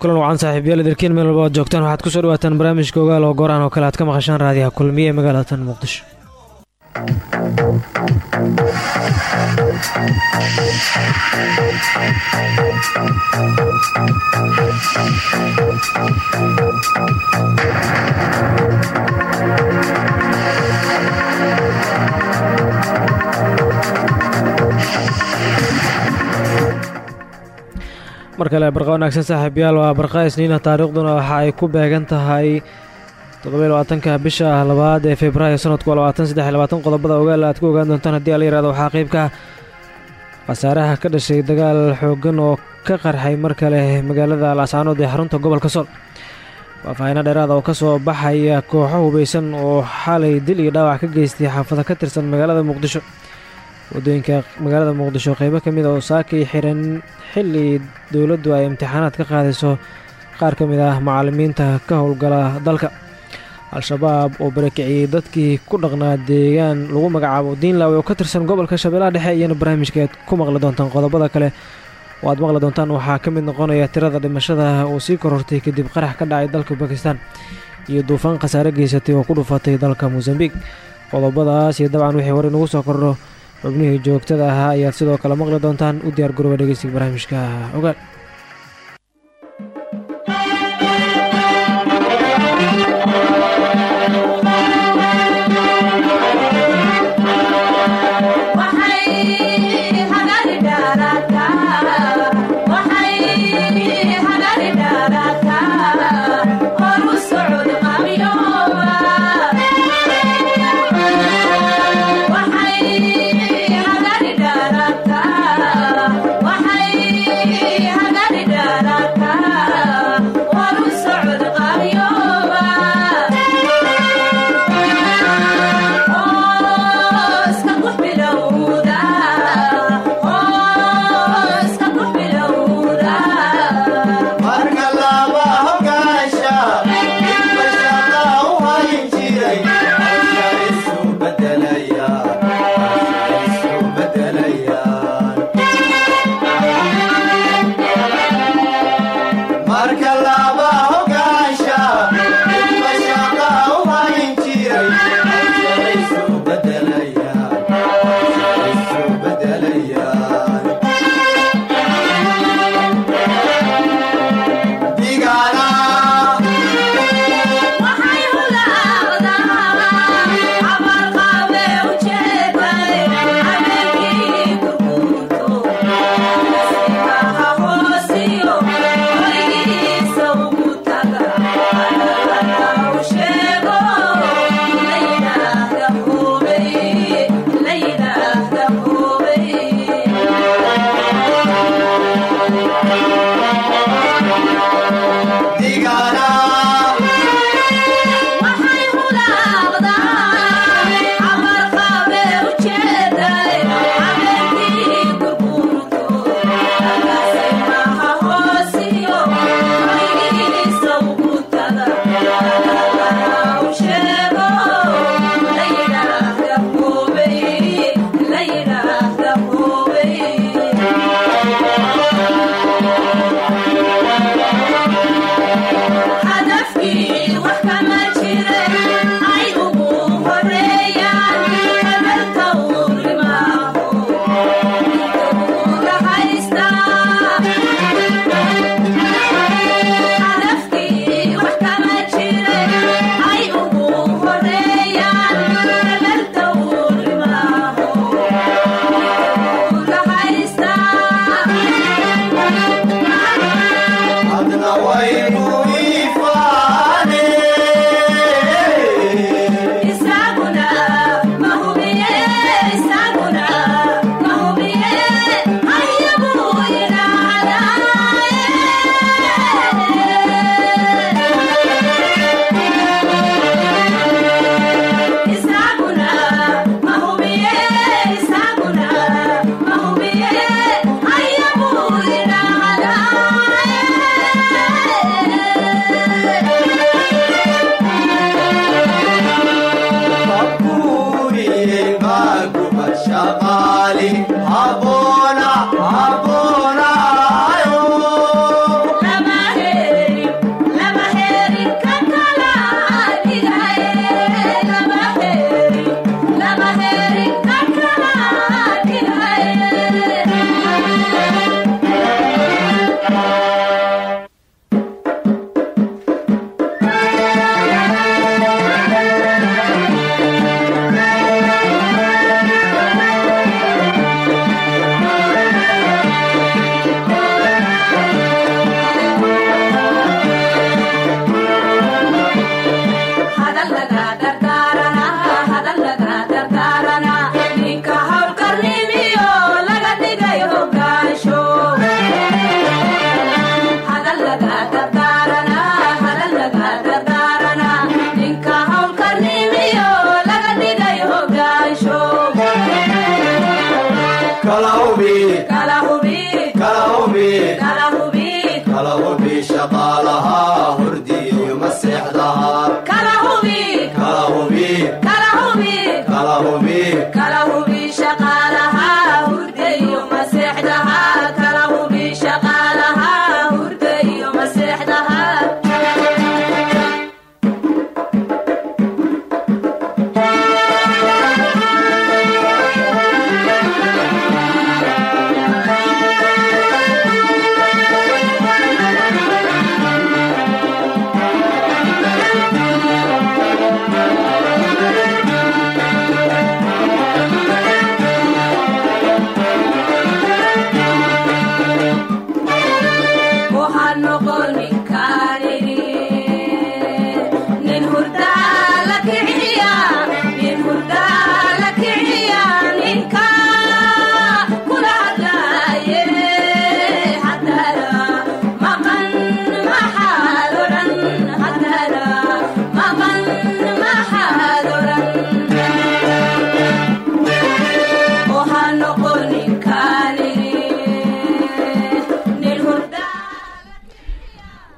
kulan wacan saaxiibyaal idarkiin meel walba oad joogtaan waxaad ku soo dhawaataan barnaamijka ogaal oo gooraan oo kale aad ka maqashaan raadiyaha kulmiye ee magaalatan muqdisho mar kale barqa wanaagsan saaxiibyaal waa barqa isniina taariikhduna waxa ay ku beegan tahay toddobaiylabaatanka bisha labaad ee februaayo sanadku qodobada ogaal aad ku ogaan doontaan. Haddii ala yiraahdo waxaa qeybka khasaaraha ka dhashay dagaal xooggan oo ka qarxay mar kale magaalada laascaanood ee xarunta gobolka sool faahfaahino dheeraada oo ka soo baxaya kooxo hubeysan oo xalay dil iyo dhaawac ka geystay xaafado ka tirsan magaalada muqdisho waddooyinka magaalada muqdisho qeybo ka mid a oo saakay xiran xilli dowladdu ay imtixaanaad ka qaadayso qaar ka mid ah macallimiinta ka howlgala dalka. Al-shabaab oo barakiciyey dadkii ku dhaqnaa deegaan lagu magacaabo diinlaawe oo ka tirsan gobolka shabeellaha dhexe iyana barnaamijkeed ku maqli doontaan qodobada kale. Oo aad maqli doontaan waxaa ka mid noqonaya tirada dhimashada oo sii korortay kadib qarax ka dhacay dalka bakistan iyo duufaan khasaare geysatay oo ku dhufatay dalka mosambiq qodobadaas iyo dabcan wixii hore inagu soo kordho xubnihii joogtada ahaa ayaad sidoo kale maqli doontaan? U diyaar garooba dhegeystiga barnaamijka. Ogaal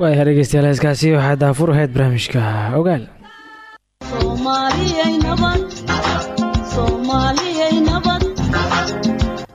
waayaha dhegeystayaal heeskaasi waxaa daafur ahayd barnaamijka. Ogaal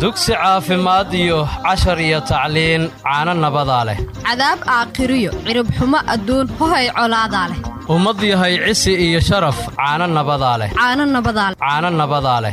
dugsi caafimaad iyo cashar iyo tacliin caano nabadaa leh. Cadaab aakhiriyo ciribxumo adduun hohay colaadaa leh. Ummad yahay cisi iyo sharaf caano nabadaa leh. Caano nabadaa leh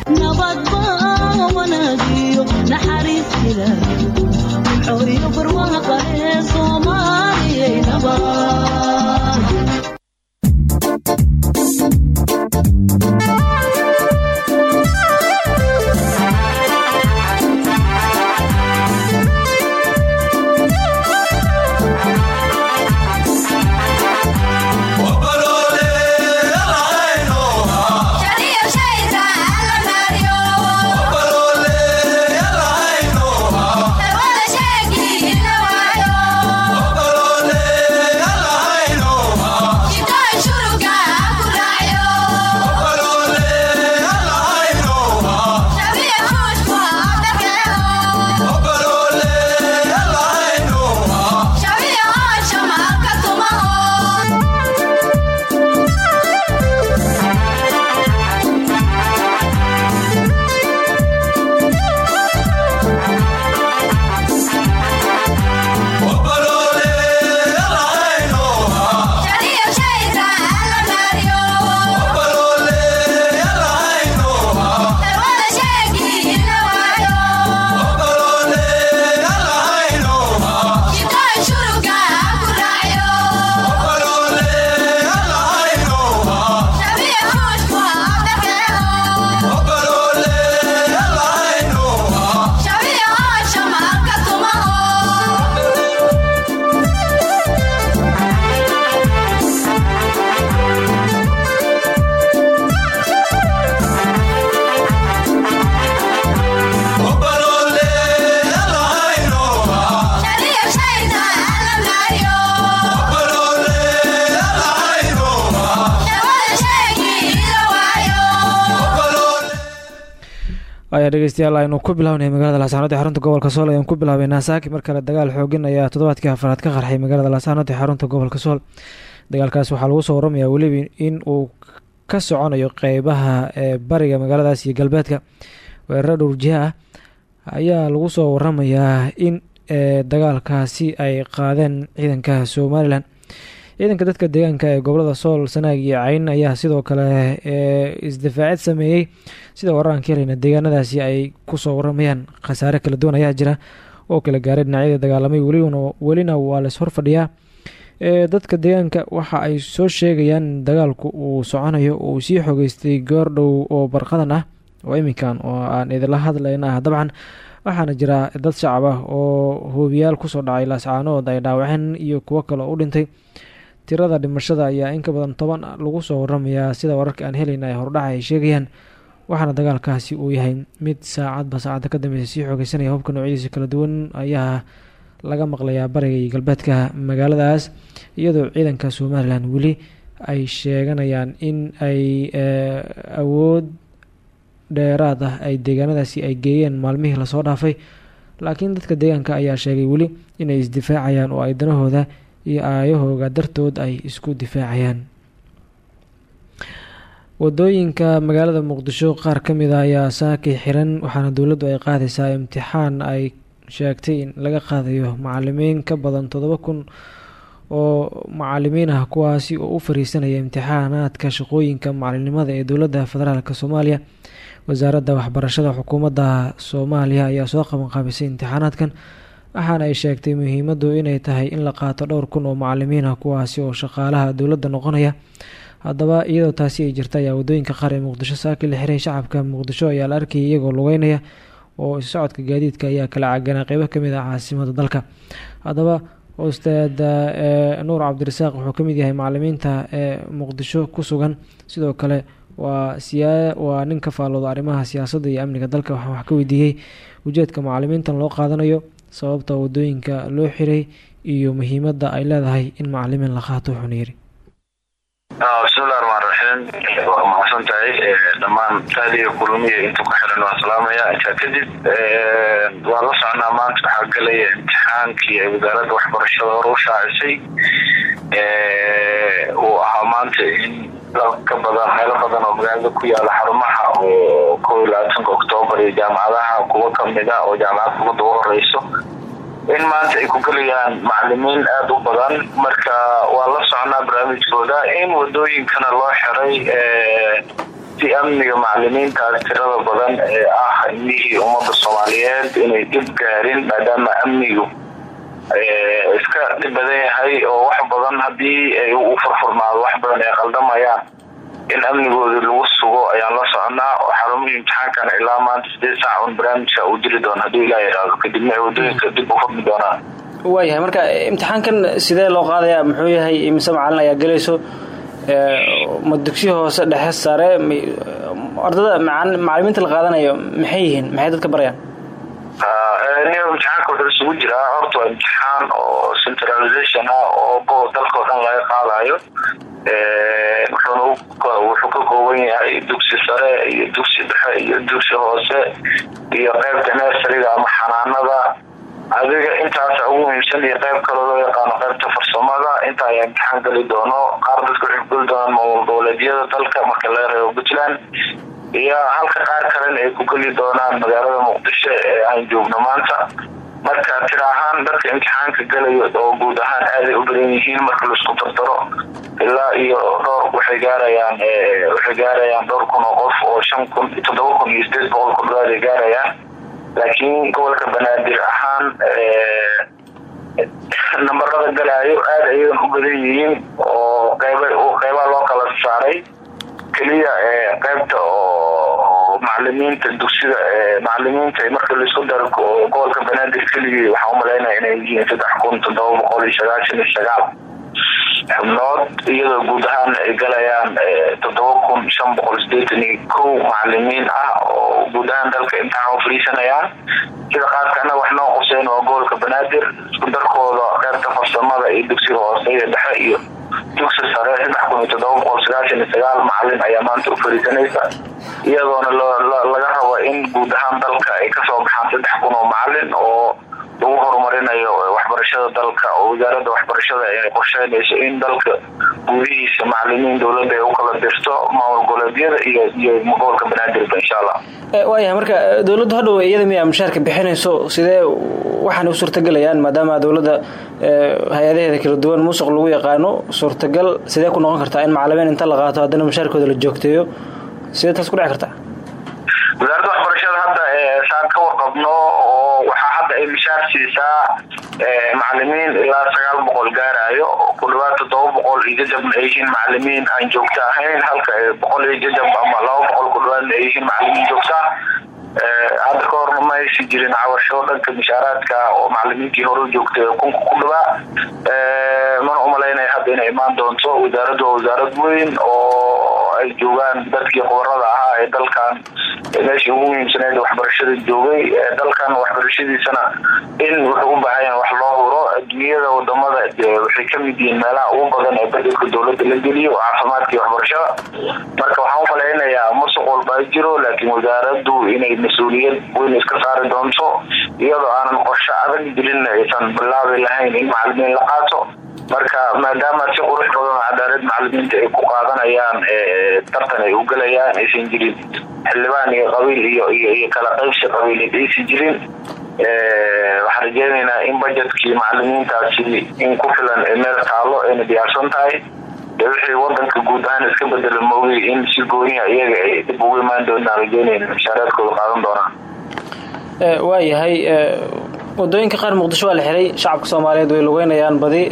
dhegeystayaal aynu ku bilaabnay magaalada laascaanood ee xarunta gobolka sool ayaan ku bilaabeynaa saaki mar kale dagaal xoogin ayaa toddobaadkii afraad ka qarxay magaalada laascaanood ee xarunta gobolka sool. Dagaalkaas waxaa lagu soo waramayaa weliba in uu ka soconayo qeybaha ee bariga magaaladaas iyo galbeedka. Weeraro dhowrjiha ah ayaa lagu soo waramayaa in dagaalkaasi ay qaadeen ciidanka somalilan ciidanka dadka deegaanka ee gobollada sool sanaag iyo cayn ayaa sidoo kale isdifaacid sameeyey sida wararaan ka helayna deegaanadaasi ay ku soo waramayaan khasaare kala duwan ayaa jira oo kala gaaray dhinacyada dagaalamay welina waa lays horfadhiyaa. Dadka deegaanka waxa ay soo sheegayaan dagaalku uu soconayo uu sii xogeystay goordhow oo barqadan ah oo iminkan oo aan idinla hadlayna ah dabcan. Waxaana jira dad shacab ah oo hoobiyaal ku soo dhacay laascaanood ay dhaawaceen iyo kuwo kale oo u dhintay tirada dhimashada ayaa in ka badan toban lagu soo waramayaa sida wararka aan helayna ay hordhaca ay sheegayaan waxaana dagaalkaasi uu yahay mid saacadba saacadda ka dambeysa sii xoogeysanaya hubka noocyadiisa kala duwan ayaa laga maqlayaa bariga iyo galbeedka magaaladaas iyadoo ciidanka somalilan weli ay sheeganayaan in ay awood dheeraad ah ay deegaanadaasi ay geeyeen maalmihii la soo dhaafay. Laakiin dadka deegaanka ayaa sheegay weli inay isdifaacayaan oo ay danahooda iyo aayahooga dartood ay isku difaacayaan. Wadooyinka magaalada muqdisho qaar ka mid a ayaa saaki xiran waxaana dowladdu ay qaadaysaa imtixaan ay sheegtay in laga qaadayo macalimiin ka badan toddoba kun oo macalimiin ah kuwaasi oo u fariisanaya imtixaanaadka shaqooyinka macalinimada ee dowladda federaalk soomaaliya. Wasaaradda waxbarashada xukuumadda soomaaliya ayaa soo qabanqaabisay imtixaanaadkan waxaana ay sheegtay muhiimadu inay tahay in la qaato dhowr kun oo macalimiin ah kuwaasi oo shaqaalaha dowladda noqonaya. Haddaba iyadoo taasi ay jirta ayaa waddooyinka qaar ee muqdisho saaki la xiray shacabka muqdisho ayaa la arkayay iyagoo lugeynaya oo socodka gaadiidka ayaa kala caganaa. Qeybo ka mid ah caasimada dalka. Haddaba ustaad nuur cabdirasaaq wuxuu ka mid yahay macalimiinta ee muqdisho ku sugan. Sidoo kale waa siyaa waa nin ka faalooda arrimaha siyaasadda iyo amniga dalka. Waxaan wax ka weydiiyey ujeedka macalimiintan loo qaadanayo sababta waddooyinka loo xiray iyo muhiimadda ay leedahay in macalimiin la qaato yiri bismillahi raxmaan raxiim waa mahadsan dhammaan taadiga kulmiya intuu ku xiran waan salaamaya intaa kadib waa la socnaa maanta waxaa gelaya imtixaankii ay wasaaradda waxbarashada hore u shaacisay uu ahaa maanta in ka badan meelo badan oo magaalada ku yaalla xarumaha oo kow iyo labaatanka oktoobar iyo jaamacadaha kuwo kamida oo jaamacadda umada u horeyso in maanta ay ku gelayaan macalimiin aada u badan. Marka waa la socnaa barnaamijkooda. In wadooyinkana loo xiray si amniga macalimiintaas tirada badan ee ah ilmihii ummadda soomaaliyeed inay dib gaarin maadaama amnigu iska dhib badan yahay oo wax badan haddii u furfurnaado wax badan ay qaldamayaan in amnigoodii lagu sugo ayaan la soconaa oo xarumihii imtixaankana ilaa maanta sideed saac un barnaamijka uu jiri doono hadduu ilaa yiraahdo kadibna waddooyinka dib u furmi doonaan waayahay marka imtixaankan sidee loo qaadayaa? Muxuu yahay imise macalin ayaa gelayso ma dugsiyo hoose dhexe sare? Ardada macalimiinta la qaadanayo maxay yihiin? Maxay dadka barayaan? Niyo imtixaanka wuxuu isugu jiraa horta waa imtixaan oo centralization ah oo dalka o dhan laga qaadayo wuxuu ka kooban yahay dugsi sare iyo dugsi dhexe iyo dugsi hoose iyo qeybta nersariga ama xanaanada. Adiga intaasa ugu muhiimsan iyo qeyb kaloo loo yaqaano qeybta farsamada inta ayaa imtixaan geli doono. Qaar dadka waxay geli doonaan maamul goboleedyada dalka marka laga reebo puntland iyo halka qaar kalena ay ku geli doonaan magaalada muqdisho ee aan joogno maanta marka tira ahaan dadka imtixaanka galayo oo guud ahaan aaday u badan yihiin marka la isku dardaro ilaa iyo dhowr waxay gaarayaan waxay gaarayaan dhowr kun oo qof oo shan kun toddoba kun iyo sideed boqol ku dhawaad ay gaarayaan. Laakiin gobolka banaadir ahaan nambarada galaayo aada ayadan u badan yihiin oo qeyba qeybaha loo kala saaray. Keliya qeybta oo macalimiinta dugsida macalimiinta marka la isku daro gobolka banaadir keligii waxaan u malaynaya inay yihiin saddex kun toddoba boqol iyo sagaashan iyo sagaal xubnood iyadoo guud ahaan ay galayaan toddoba kun shan boqol sideetan iyo kow macalimiin ah oo guud ahaan dalka imtixaan u fariisanayaan sida qaadkana wax noo quseyn waa gobolka banaadir isku darkooda qeybta farsamada iyo dugsiga hoose iyo dhexe iyo dugsi sare saddex kun iyo toddoba boqol sagaashan iyo sagaal macalin ayaa maanta u fariisanaysa iyadoona laga rabo in guud ahaan dalka ay ka soo baxaan saddex kun oo macalin oo lagu horumarinayo waxbarashada dalka. Oo wasaaradda waxbarashada ay qorsheynayso in dalka gudihiisa macalimiin dowladda ay u kala dirto maamul goboleedyada iyo iyo gobolka banaadirba insha allah waayahay marka dowladdu hadhow iyada miyaa mushaarka bixinayso. Sidee waxaana u suurtagelayaan maadaama dowladda hay'adaheeda kala duwan musuq lagu yaqaano suurtagal sidee ku noqon kartaa in macalimiin inta la qaato haddana mushaarkooda la joogteeyo? Sidee taas ku dhici kartaa wasaaradda waxbarashada hadda saan ka warqabno ay mishaar siisaa macalimiin ilaa sagaal boqol gaarayo ku dhawaad toddoba boqol iyo jajabna ay yihiin macalimiin aan joogto ahayn halka boqol iyo jajab ama laba boqol ku dhawaadna ay yihiin macalimiin joogta. Hadda ka horna ma aysan jirin cawasho dhanka mishaaraadka oo macalimiintii hore joogtay kunka ku dhawaa mana u malaynaya hadda inay imaan doonto wasaaraddu wasaarad weyn oo ay joogaan dadkii khubarada ahaa ee dalkan. Meeshii ugu muhiimsaneed waxbarashada joogay dalkan waxbarashadiisana in wuxuu u baahan wax loo huro. Adduunyada waddamada waxay ka mid yihiin meelaha ugu badan ee bedelka dowladda la geliyo caafimaadka waxbarashada. Marka waxaan umalaynayaa musuq walba ay jiro laakiin wasaaraddu inay mas'uuliyad weyn iska saari doonto iyadoo aanan qorsho adag jirin aysan bilaabi lahayn in macalimiin la qaato marka maadaama si qurux badan cadaalad macalimiinta ay ku qaadanayaan tartan ay u gelayaan aysan jirin xildhibaan iyo qabiil iyo kala qaybsi qabiileed aysan jirin waxaan rajeynaynaa in bajetkii macalimiintaasi in ku filan meel taalo ayna diyaarsan tahay. Wixii wadanka guud ahaan iska bedela moogi in si gooniha iyaga ay dib ugu imaan doonaan rajeynayna mashaareedkooda qaadan doonaan. Waayahay waddooyinka qaar muqdisho waa la xiray shacabka soomaaliyeed way lugeynayaan badi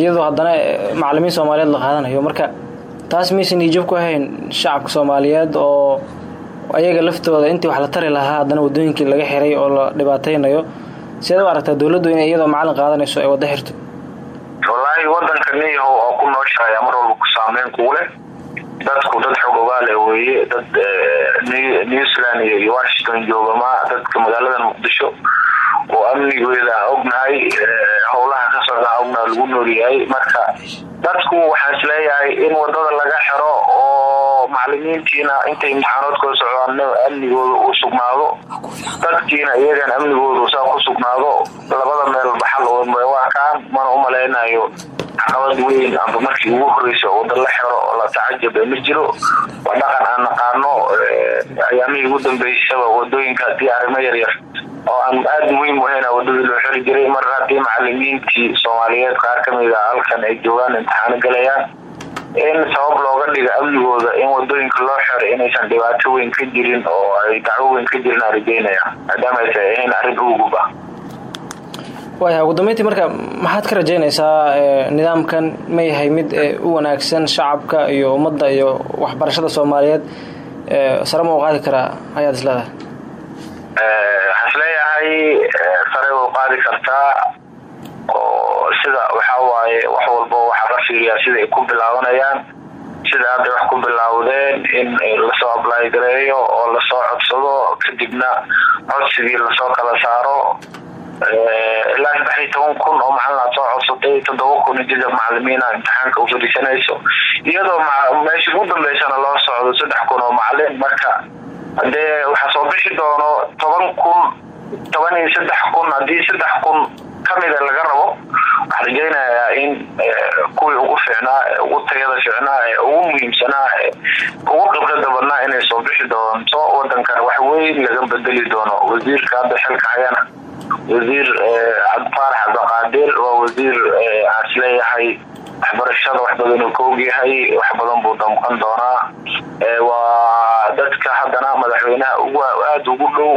iyadoo haddana macalimiin soomaaliyeed la qaadanayo. Marka taas maysan iijab ku ahayn shacabka soomaaliyeed oo ayaga laftooda intii wax la tari lahaa haddana wadooyinkii laga xiray oo la dhibaateynayo sideed u aragtaa dowladdu inay iyadoo macalin qaadanayso ay waddo xirto. Wallaahi wadanka niyahow oo ku noosha ayaa mar walba ku saameyn kugu leh dadku dad xogogaale weeye. Dad new zealand iyo washington joogama dadka magaaladan muqdisho oo amnigeeda ognahay howlaha ka socdaa ognaha lagu noolyahay marka dadku waxaan is leeyahay in waddada laga xiro oo macalimiintiina intay imtixaanoodkooda socdaan amnigooda uu sugnaado. Dadkiina iyagan amnigooda saa ku sugnaado. Labada meel baxal waakaan mana umalaynayo caqabad weyn amba markii ugu horeysa wada la xiro la tacajaba ma jiro waa dhaqan aan naqaano ayaamihii ugu dambeysaba waddooyinka haddii arrimo yaryar oo aan aada muhiim u ahayn wadadii loo xiri jiray mar haddii macalimiintii soomaaliyeed qaar ka mid a halkan ay joogaan imtixaano galayaan in sabab looga dhiga amnigooda in waddooyinka loo xiro inaysan dhibaato weyn ka jirin oo ay dacwo weyn ka jirin aan rajeynaya maadaama aysan ahayn arrin ugub ah waaya ugu dambeyntii marka maxaad ka rajeynaysaa nidaamkan ma yahay mid u wanaagsan shacabka iyo ummadda iyo waxbarashada soomaaliyeed? Sare ma u qaadi karaa ayaad is leedahay? Waxaan is leeyahay sare u qaadi kartaa oo sida waxaa waaye wax walba waxaa la fiiriyaa sida ay ku bilaabanayaan. Sida hadday wax ku bilaawdeen in la soo ablay gareeyo oo la soo codsado kadibna codsigii la soo kala saaro ilaa saddex iyo toban kun oo macalin aad soo codsatay toddoba kun jajab macalimiina imtixaanka u fadhiisanayso iyadoo meesha ugu dambeysana loo socdo saddex kun oo macalin marka hadee waxaa soo bixi doono toban kun toban iyo saddex kun haddii saddex kun kamida laga rabo waxaan rajeynayaa in kuwii ugu fiicnaa ugu tayada fiicnaa ee ugu muhiimsanaa ee ugu khibrada badnaa inay soo bixi doonto wadankan wax weyn laga bedeli doono wasiirka hadda xilka hayana wasiir cabdifaarax cabdiqaadir waa wasiir aan is leeyahay waxbarashada wax badan uu ka ogyahay wax badan buu damqan doonaa. Waa dadka haddana madaxweynaha aada ugu dhow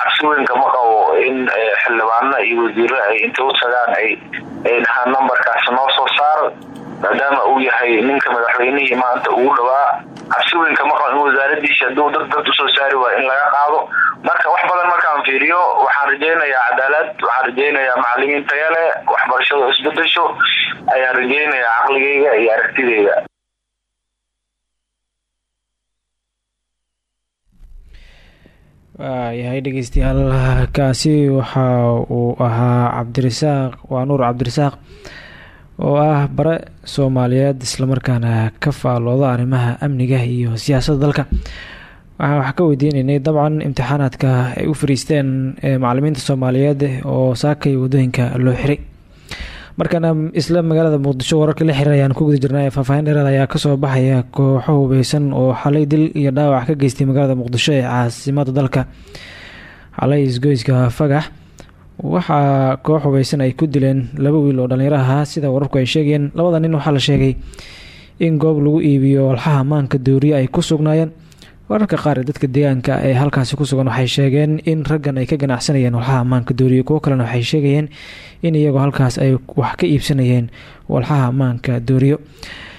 cabsi weynka ma qabo in xildhibaano iyo wasiiro ay inta u tagaan ay dhahaan numberkaas noo soo saar maadaama uu yahay ninka madaxweynihii maanta ugu dhawaa cabsi weynka ma qabo in wasaaradiisi hadduu dad dad u soo saari waayo in laga qaado. Marka wax badan markaan fiiriyo waxaan rajeynayaa cadaalad waxaan rajeynayaa macalimiin taya leh waxbarashada isbedesho ayaan rajeynayaa caqligeyga iyo aragtideyda waayahay dhegeystayaal kaasi waxa uu ahaa cabdirasaaq waa nuur cabdirasaaq oo ah bare soomaaliyeed islamarkaana ka faalooda arrimaha amniga iyo siyaasadda dalka. Waxaan wax ka weydiineynay dabcan imtixaanaadka ay u fariisteen macalimiinta soomaaliyeed oo saakay waddooyinka loo xiray. Markaana isla magaalada muqdisho wararka la xiray ayaan ku guda jirnay faahfaahin dheeraad ayaa ka soo baxaya kooxo hubeysan oo xalay dil iyo dhaawac ka geystay magaalada muqdisho ee caasimada dalka. Xalay isgoyska fagax waxaa koox hubeysan ay ku dileen laba wiil oo dhalinyaro ahaa sida wararku ay sheegayeen labada nin waxaa la sheegay in goob lagu iibiyo walxaha maanka dooriye ay ku sugnaayeen. Wararka qaar ee dadka deegaanka ee halkaasi ku sugan waxay sheegeen in raggan ay ka ganacsanayeen walxaha ammaanka dooriyo kuwo kalena waxay sheegayeen in iyagoo halkaas ay wax ka iibsanayeen walxaha ammaanka dooriyo.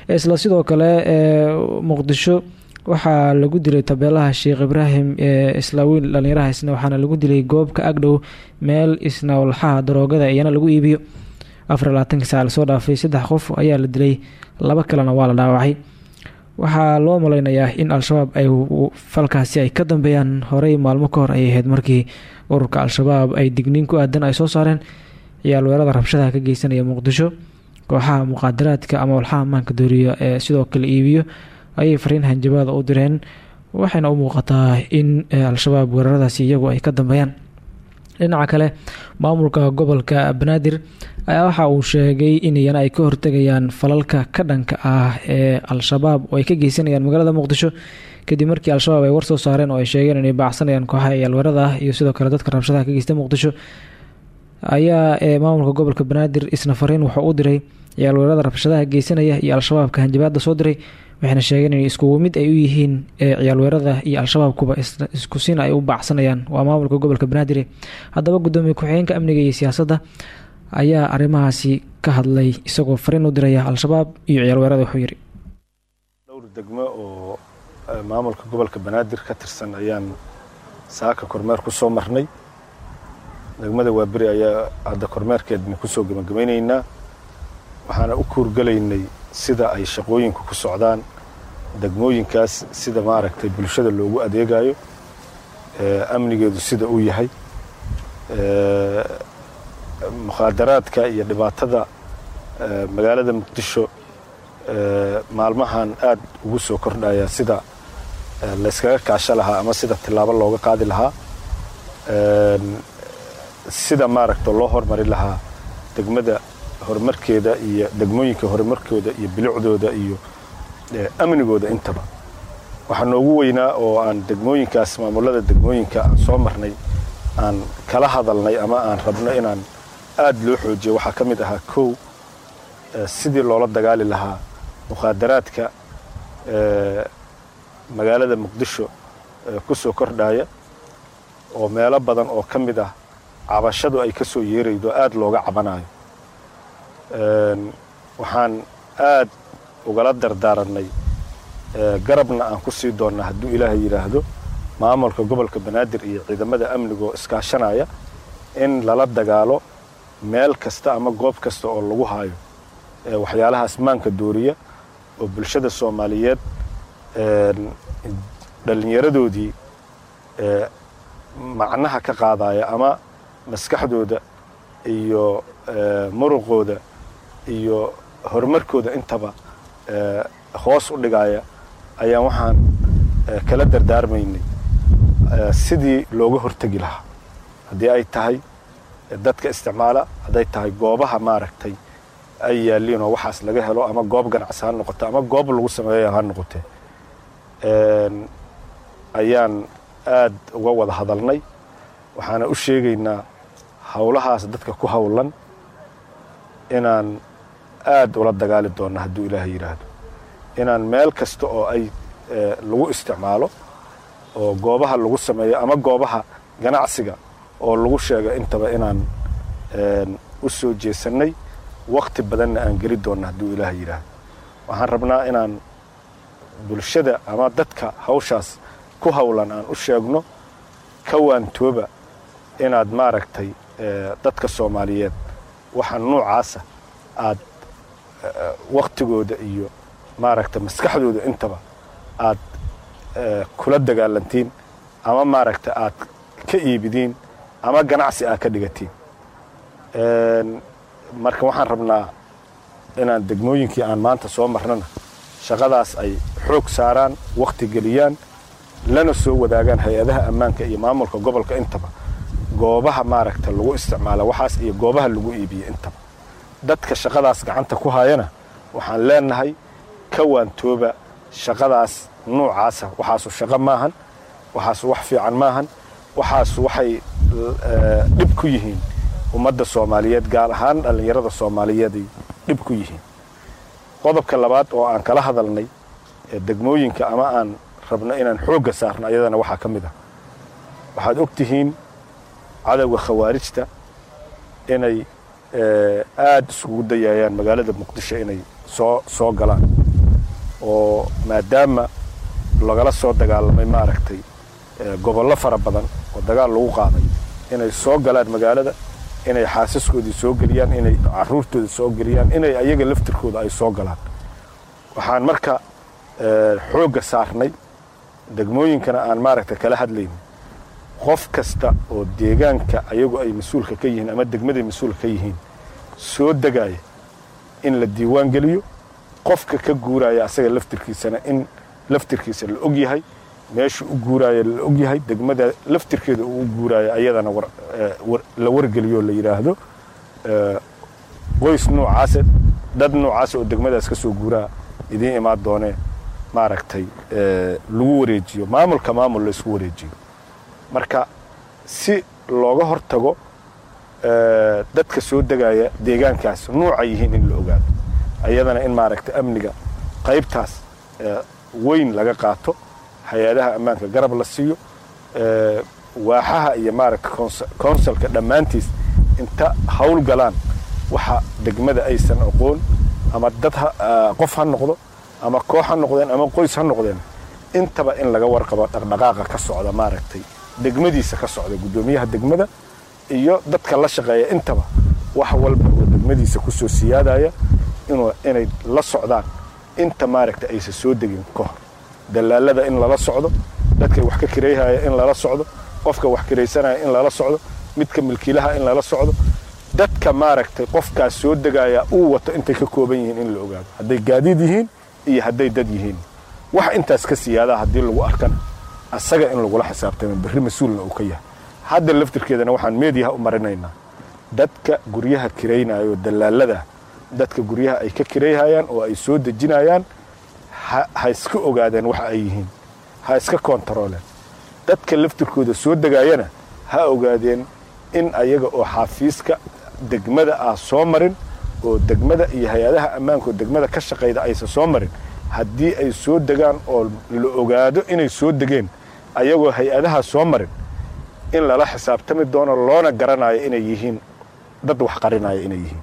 Isla sidoo kale ee muqdisho waxaa lagu dilay tabeelaha sheekh ibraahim ee isla wiil dhalinyaraha isna waxaana lagu dilay goob ka agdhow meel isna walxaha daroogada iyana lagu iibiyo. Afar labaatanki saac la soo dhaafay saddex qof ayaa la dilay laba kalena waa la dhaawacay. Waxaa loo maleynayaa in al-shabaab ay falkaasi ay ka dambeeyaan horey maalmo ka hor ay ahayd markii ururka al-shabaab ay digniin ku aadan ay soo saareen. Ciyaal weerada rabshadaha ka geysanaya muqdisho kooxaha muqaadaraadka ama walxaha ammaanka dooriya ee sidoo kale iibiyo ayay fariin hanjabaada u direen. Waxayna u muuqataa in al-shabaab weeraradaasi iyagu ay ka dambeeyaan. Dhinaca kale maamulka gobolka banaadir ayaa waxa uu sheegay in iyana ay ka hortegayaan falalka ka dhanka ah ee al-shabaab. Oo ay ka geysanayaan magaalada muqdisho. Kadib markii al-shabaab ay war soo saareen oo ay sheegeen inay baacsanayaan kooxaha ciyaalweerada ah iyo sidoo kale dadka rabshadaha ka geysta muqdisho ayaa ee maamulka gobolka banaadir isna fariin wuxuu u diray. Ciyaalweerada rabshadaha geysanaya iyo al-shabaabka hanjabaada soo diray waxayna sheegeen in iskugu mid ay u yihiin ciyaalweerada iyo al-shabaabkuba isku sin ay u baacsanayaan. Waa maamulka gobolka banaadir. Haddaba gudoomiye ku-xigeenka amniga iyo siyaasadda ayaa arrimahaasi ka hadlay isagoo fariin u diraya al-shabaab iyo ciyaalweerada wuxuu yidhi. Dhowr degmo oo maamulka gobolka banaadir ka tirsan ayaan saaka kormeer ku soo marnay. Degmada waaberi ayaa hadda kormeerkeedna ku soo gebagabaynaynaa waxaana u kuurgelaynay sida ay shaqooyinku ku socdaan degmooyinkaas sida maaragtay bulshada loogu adeegayo amnigeedu sida uu yahay mukhaadaraadka iyo dhibaatada magaalada muqdisho maalmahan aad ugu soo kordhaya sida layskaga kaasho lahaa ama sida tillaabo looga qaadi lahaa sida maaragta loo hormari lahaa degmada horumarkeeda iyo degmooyinka horumarkooda iyo bilicdooda iyo amnigooda intaba. Waxaa noogu weynaa oo aan degmooyinkaas maamulada degmooyinka aan soo marnay aan kala hadalnay ama aan rabno inaan aad loo xoojiyo. Waxaa ka mid ahaa kow sidii loola dagaali lahaa mukhaadaraadka magaalada muqdisho ku soo kordhaya oo meelo badan oo ka mid ah cabashadu ay ka soo yeeraydo aad looga cabanayo. Waxaan aad ugala dardaaranay garabna aan ku sii doonnaa hadduu ilaahay yidhaahdo maamulka gobolka banaadir iyo ciidamada amniga oo iskaashanaya in lala dagaalo meel kasta ama goob kasta oo lagu haayo waxyaalahaas maanka dooriya oo bulshada soomaaliyeed dhallinyaradoodii macnaha ka qaadaya ama maskaxdooda iyo muruqooda iyo horumarkooda intaba hoos u dhigaya ayaan waxaan kala dardaarmaynay sidii looga hortegi lahaa. Haddii ay tahay dadka isticmaala hadday tahay goobaha maaragtay ay yaalliin oo waxaas laga helo ama goob ganacsi ha noqoto ama goob lagu sameeyo ha noqotee ayaan aad uga wada hadalnay. Waxaana u sheegaynaa howlahaas dadka ku howlan inaan aad ula dagaali doonna hadduu ilaahay yidhaahdo. Inaan meel kasta oo ay lagu isticmaalo oo goobaha lagu sameeyo ama goobaha ganacsiga oo lagu sheego intaba inaan u soo jeesannay wakhti badanna aan geli doonna hadduu ilaahay yidhaahdo. Waxaan rabnaa inaan bulshada ama dadka hawshaas ku howlan aan u sheegno ka waantooba inaad maaragtay dadka soomaaliyeed waxa nuucaasa aad wakhtigooda iyo maaragtay maskaxdooda intaba aad kula dagaalantiin ama maaragtay aad ka iibidiin ama ganacsi aad ka dhigatiin. Marka waxaan rabnaa inaan degmooyinkii aan maanta soo marnana shaqadaas ay xoog saaraan wakhti geliyaan lana soo wadaagaan hay'adaha ammaanka iyo maamulka gobolka intaba. Goobaha maaragta lagu isticmaala waxaas iyo goobaha lagu iibiyo intaba dadka shaqadaas gacanta ku hayana waxaan leenahay ka waantooba shaqadaas nuucaasa waxaasu shaqo maahan waxaasu wax fiican maahan waxaasu waxay dhib ku yihiin ummadda soomaaliyeed gaar ahaan dhallinyarada soomaaliyeeday dhib ku yihiin. Qodobka labaad oo aan kala hadalnay degmooyinka ama aan rabno inaan xoogga saarno ayadana waxaa ka mid ah. Waxaad og tihiin cadowga khawaarijta inay aad isugu dayayaan magaalada muqdisho inay soo soo galaan oo maadaama lagala soo dagaalamay maaragtay gobollo fara badan oo dagaal lagu qaaday inay soo galaan magaalada inay xaasaskoodii soo geliyaan inay caruurtooda soo geliyaan inay ayaga laftirkooda ay soo galaan. Waxaan marka xoogga saarnay degmooyinkana aan maaragta kala hadlaynin qof kasta oo deegaanka ayagu ay mas'uulka ka yihiin ama degmaday mas'uulka ka yihiin soo degaaya in la diiwaan geliyo qofka ka guuraya asaga laftirkiisana in laftirkiisa la og yahay meeshu u guuraaya la og yahay degmada laftirkeeda uu u guuraaya ayadana la wargeliyo la yidhaahdo qoys noocaase dad noocaas oo degmadaas ka soo guuraa idiin imaan doonee maaragtay lagu wareejiyo maamulka maamul laysku wareejiyo marka si looga hor tago dadka soo degaya deegaankaas nuuca yihiin in la ogaado. Ayadana in maaragtay amniga qaybtaas weyn laga qaato hay'adaha ammaanka garab la siiyo waaxaha iyo maaragta consulka dhammaantiis inta hawl galaan waxa degmada aysan aqoon ama dad qof ha noqdo ama koox ha noqdeen ama qoys ha noqdeen intaba in laga warqabo dhaqdhaqaaqa ka socda maaragtay degmadiisa ka socda guddoomiyaha degmada iyo dadka la shaqeeya intaba. Wax walba oo degmadiisa ku soo siyaadaya inay la socdaan. Inta maaragta aysan soo degin ka hor. Dalaalada in lala socdo dadka wax ka kirayhaya in lala socdo qofka wax kiraysanaya in lala socdo midka milkiilaha in lala socdo. Dadka maaragtay qofkaas soo degaya uu wato intay ka kooban yihiin in la ogaado. Hadday gaadiid yihiin iyo hadday dad yihiin. Wax intaas ka siyaadaa haddii lagu arkana asaga in lagula xisaabtama berri mas'uulna uu ka yahay. Hadda laftirkeedana waxaan meediyaha u marinaynaa. Dadka guryaha kiraynayo dalaalada dadka guryaha ay ka kirayhayaan oo ay soo dejinayaan ha iska ogaadeen waxa ay yihiin. Ha iska koontarooleen dadka laftirkooda soo degaayana ha ogaadeen in ayaga oo xaafiiska degmada ah soo marin oo degmada iyo hay'adaha ammaanka oo degmada ka shaqayda aysan soo marin. Haddii ay soo degaan oo la ogaado inay soo degeen ayagoo hay'adaha soo marin in lala xisaabtami doono loona garanayo inay yihiin dad wax qarinaya inay yihiin.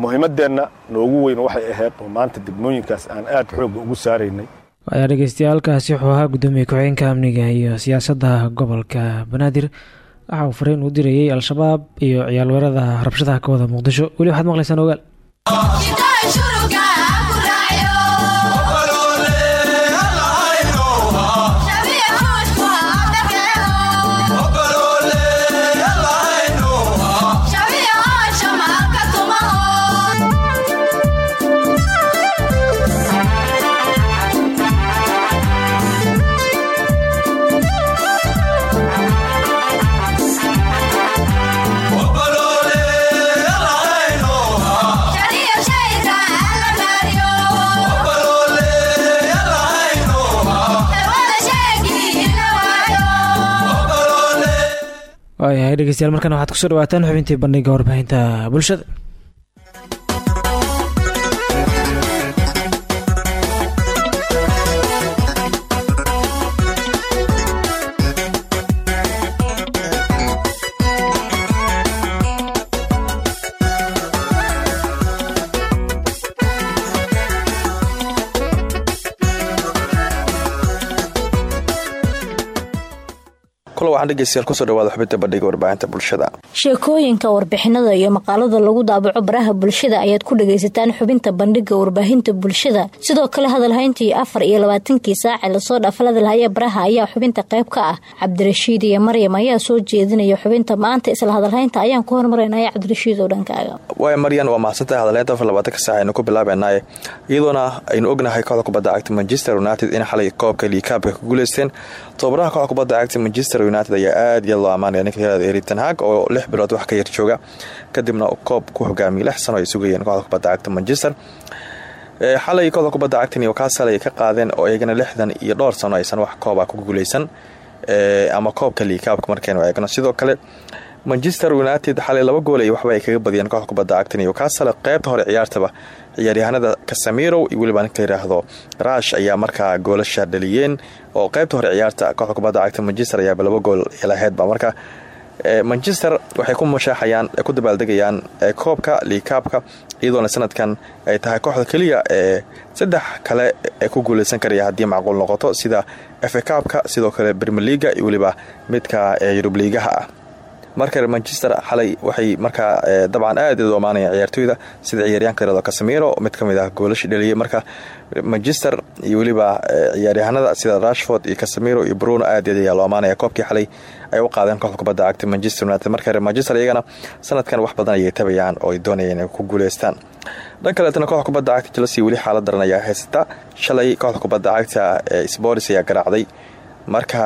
Muhiimadeenna noogu weyn waxay ahayd oo maanta degmooyinkaas aan aad xoogga ugu saaraynay. Ayaa dhegeystayaaalkaasi wuxuu ahaa guddoomiye ku-xigeenka amniga iyo siyaasadda gobolka banaadir. Waxa uu fariin u dirayey al-shabaab iyo ciyaal weerada rabshadaha ka muqdisho. Weli waxaad maqlaysaan ogaal dhegeystayaal markana waxaad ku soo dhawaataan xubintii bandhiga warbaahinta bulshada ku soo dhawaada xubinta bandhiga warbaahinta bulshada. Sheekooyinka warbixinada iyo maqaalada lagu daabaco baraha bulshada ayaad ku dhagaysataan xubinta bandhiga warbaahinta bulshada. Sidoo kale hadalhayntii afar iyo labaatankii saace la soo dhaafalada lahaya baraha ayaa xubinta qayb ka ah. Cabdirashiid iyo maryam ayaa soo jeedinaya xubinta maanta isla hadalhaynta ayaan ku hormarinaya cabdirashiid oo dhankaaga waay maryan waa mahadsantahay hadalhaynta afar labaatanka saac aynu ku bilaabeynay iyadoona aynu ognahay kooxda kubadda cagta manchester united in xalay koobka liikaabka ka guuleysteen tobabaraha kooxda kubadda cagta manchester united ayaa aad iyo loo ammaanaya ninka yirahda eritanhaag oo lix bilood wax ka yar jooga. Kadibna koob ku hogaamiyay lix sano ay sugayeen kooxda kubadda cagta manchester. Xalay kooxda kubadda newcastle ay ka qaadeen oo iyagana lixdan iyo dhowr sano aysan wax kooba ku guuleysan ama koobka liikaabka markaynu eegno. Sidoo kale manchester united xalay laba gool iyo waxba ay kaga badiyeen kooxda kubadda newcastle. Qaybta hore ciyaartaba ciyaaryahanada casamirow iyo weliba ninka rash ayaa markaa goolasha dhaliyeen oo qaybta hore ciyaarta kooxda kubadda cagta manchester ayaaba laba gool laheydba marka manchester waxay ku mashaaxayaan ku dabaaldegayaan koobka liikaabka iyadoona sanadkan ay tahay kooxda keliya ee saddex kale ee ku guuleysan karaya haddii macquul noqoto sida efa kaabka sidoo kale bermeliga iyo weliba midka yurubliigaha ah marka manchester xalay waxay markaa dabcan aad u amaanayaan ciyaartooyda sida ciyaaryahanka layirahdo casamiro mid ka mid ah goolasha dhaliyay. Marka manchester iyo weliba ciyaaryahanada sida rashford iyo casamiro iyo bruno aad ayaa loo amaanaya. Koobkii xalay ay u qaadeen kooxda kubadda cagta manchester united. Marka manchester iyagana sanadkan wax badan ayay tabayaan oo ay doonayeen inay ku guuleystaan. Dhan kaleetana kooxda cagta chelsea weli xaalad daran ayaa haysata. Shalay kooxda cagta ee sports ayaa garaacday marka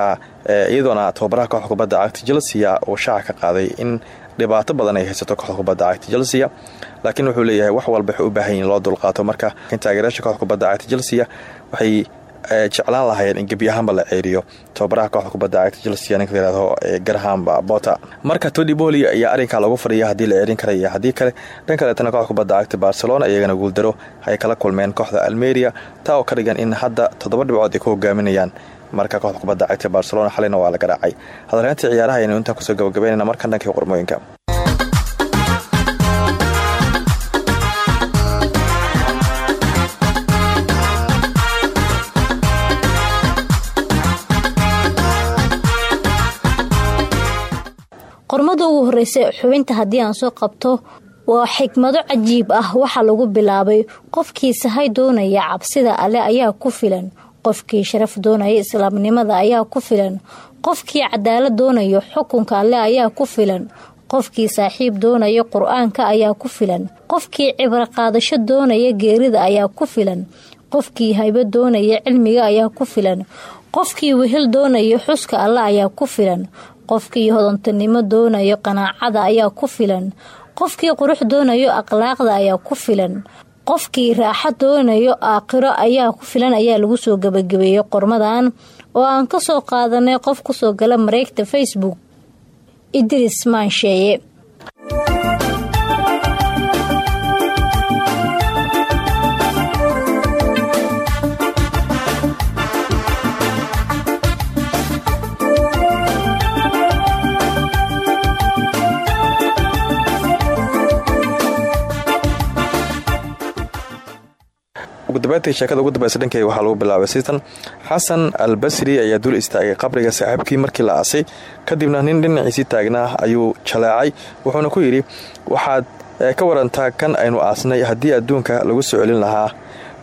iyadoona tababaraha kooxda kubadda cagta chelsea uu shaaca ka qaaday in dhibaato badan ay haysato kooxda kubadda cagta chelsea laakiin wuxuu leeyahay wax walba u baahan yihiin loo dulqaato. Marka taageerayaasha kooxda kubadda cagta chelsea waxay jeclaan lahaayeen in gebi ahaanba la ceeriyo. Tababaraha kooxda kubadda cagta chelsea ninka layihahdo garham bota marka todi boli ayaa arrinkaa lagu fadhiya haddii la ceerin karay iyo haddii kale dhan kaleetana kooxda kubadda cagta barcelona iyagana guuldaro ay kala kulmeen kooxda almeria taa oo ka dhigan in hadda toddoba dhibcood ay ku hogaaminayaan marka kooxda kubadda cagta barcelona xalina waa la garaacay. Hadalhaynta ciyaaraha aynu intaa ku soo gabagabeynayna markan dhankii qormooyinka. Qormada ugu horreysay xubinta haddii aan soo qabto waa xikmado cajiib ah. Waxaa lagu bilaabay qofkii sahay doonaya cabsida alle ayaa ku filan qofkii sharaf doonaya islaamnimada ayaa ku filan. Qofkii cadaalad doonayo xukunka alle ayaa ku filan. Qofkii saaxiib doonaya qur'aanka ayaa ku filan. Qofkii cibro qaadasho doonaya geerida ayaa ku filan. Qofkii haybo doonaya cilmiga ayaa ku filan. Qofkii wehel doonaya xuska alle ayaa ku filan. Qofkii hodantinimo doonayo qanaacada ayaa ku filan. Qofkii qurux doonayo akhlaaqda ayaa ku filan qofkii raaxo doonayo aakhiro ayaa ku filan ayaa lagu soo gabagabeeyey qormadan. Oo aan ka soo qaadanay qof ku soo gala mareegta facebook idris maansheeye ugudabeyntii sheekada ugu dambaysa dhankeyga waxaa lagu bilaabay. Sitan xasan al basri ayaa dul istaagay qabriga saaxiibkii markii la aasay. Kadibna nin dhinaciisii taagnaa ayuu jaleecay wuxuuna ku yidhi waxaad ka warantaa kan aynu aasnay haddii adduunka lagu soo celin lahaa.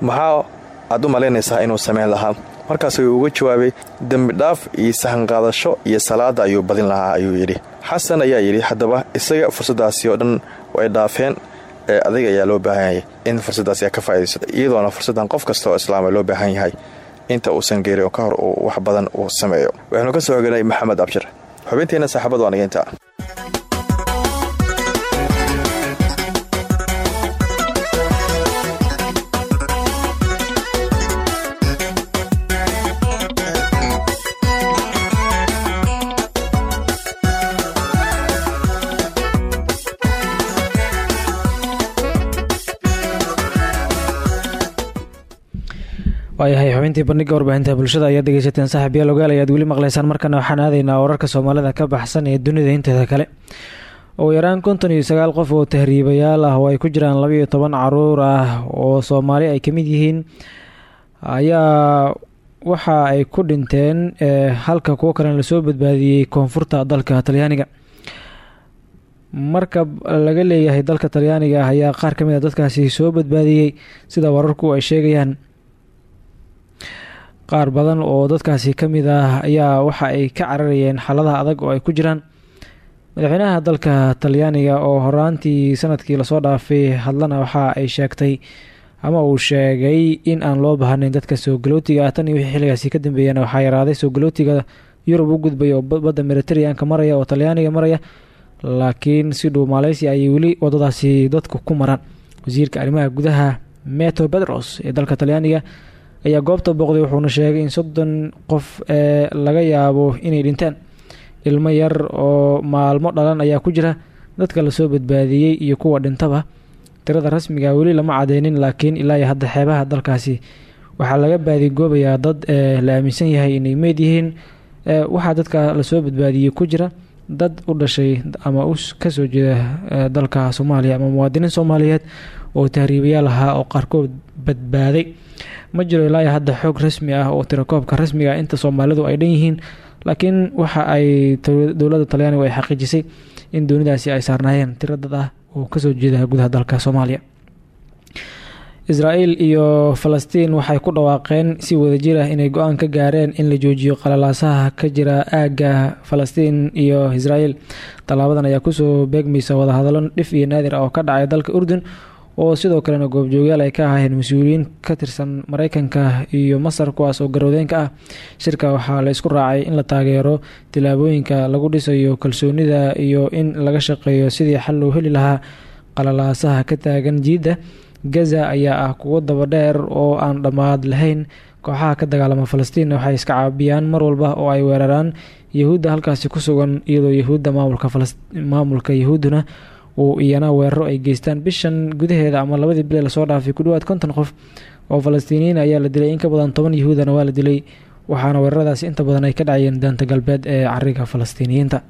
Maxaa aad u malaynaysaa inuu samayn lahaa? Markaas uu uga jawaabay dembidhaaf iyo sahanqaadasho iyo salaada ayuu badin lahaa ayuu yidhi. Xasan ayaa yidhi haddaba isaga fursaddaasi oo dhan ay dhaafeen adiga ayaa loo baahan yahay in fursadaas ka faaidaysata iyadoona fursadan qof kasta oo islaama loo baahan yahay inta uusan geerin oo ka hor uu wax badan uu sameeyo. Waxaanu ka soo hoganay maxamed abshir. Xubinteenna saaxiibadu waa nageynta waayahay xubintii bandhiga warbaahinta bulshada ayaad dhegeysateen saaxiib yaal ogaal ayaad weli maqlaysaan. Markana waxaan aadaynaa wararka soomaalida ka baxsan ee dunida inteeda kale. Ugu yaraan konton iyo sagaal qof oo tahriibayaal ah oo ay ku jiraan labaiyo toban carruur ah oo soomaali ay ka mid yihiin ayaa waxa ay ku dhinteen halka kuwo kalena la soo badbaadiyey koonfurta dalka talyaaniga. Markab laga leeyahay dalka talyaaniga ah ayaa qaar ka mid a dadkaasi soo badbaadiyey sida wararku ay sheegayaan qaar badan oo dadkaasi ka mid ah ayaa waxa ay ka cararayeen xaaladaha adag oo ay ku jiraan. Madaxweynaha dalka talyaaniga oo horaantii sannadkii la soo dhaafay hadlana waxa ay sheegtay ama uu sheegay in aan loo baahnayn dadka soo galootiga ah tan iyo wixii xilligaasi ka dambeeyana waxaa yaraaday soo galootiga yurub u gudbay oo badda mediteraneanka maraya oo talyaaniga maraya. Laakiin si dhow maaleysia ayay weli wadadaasi dadku ku maraan. Wasiirka arrimaha gudaha meto bedros ee dalka talyaaniga ayaa goobta booqday wuxuuna sheegay in soddon qof ee laga yaabo inay dhinteen. Ilmo yar oo maalmo dhalan ayaa ku jira dadka la soo badbaadiyey iyo kuwa dhintaba. Tirada rasmiga weli lama cadeynin laakiin ilaa hadda xeebaha dalkaasi. Waxaa laga baadigoobayaa dad la aaminsan yahay inay meyd yihiin. Waxaa dadka la soo badbaadiyey ku jira dad u dhashay ama u ka soo jeeda dalka soomaaliya ama muwaadiniin soomaaliyeed oo tahriibayaal ahaa oo qaarkood badbaaday ma jiro ilaa hadda xoog rasmi ah oo tirakoobka rasmiga inta soomaalidu ay dhan yihiin. Laakiin waxa ay dowladda talyaanigu ay xaqiijisay in doonidaasi ay saarnaayeen. Tiro dad ah oo ka soo jeeda gudaha dalka soomaaliya. Israael iyo falastiin waxay ku dhawaaqeen si wadajir ah inay go'aan ka gaareen in la joojiyo qalalaasaha ka jira aagga falastiin iyo israel tallaabadan ayaa ku soo beegmaysa wadahadallo dhif iyo naadir ah oo ka dhacay dalka urdun oo sidoo kalena goobjoogyaal ay ka ahaayeen mas'uuliyiin ka tirsan mareykanka iyo masar kuwaas oo garwadeenka ah. Shirka waxaa la isku raacay in la taageero tillaabooyinka lagu dhisayo kalsoonida iyo in laga shaqeeyo sidii xal loo heli lahaa qalalaasaha ka taagan jiidda gaza ayaa ah kuwo dabadheer oo aan dhammaad lahayn. Kooxaha ka dagaalama falastiin waxay iska caabiyaan mar walba oo ay weeraraan yahuudda halkaasi ku sugan iyadoo yahuudda maamulka yahuudduna uu iyana weeraro ay geystaan. Bishan gudaheeda ama labadii bile la soo dhaafay ku dhawaad konton qof oo falastiiniyiin ayaa la dilay. In ka badan toban yahuudana waa la dilay waxaana weeraradaasi inta badan ay ka dhacayeen daanta galbeed ee cariga falastiiniyiinta.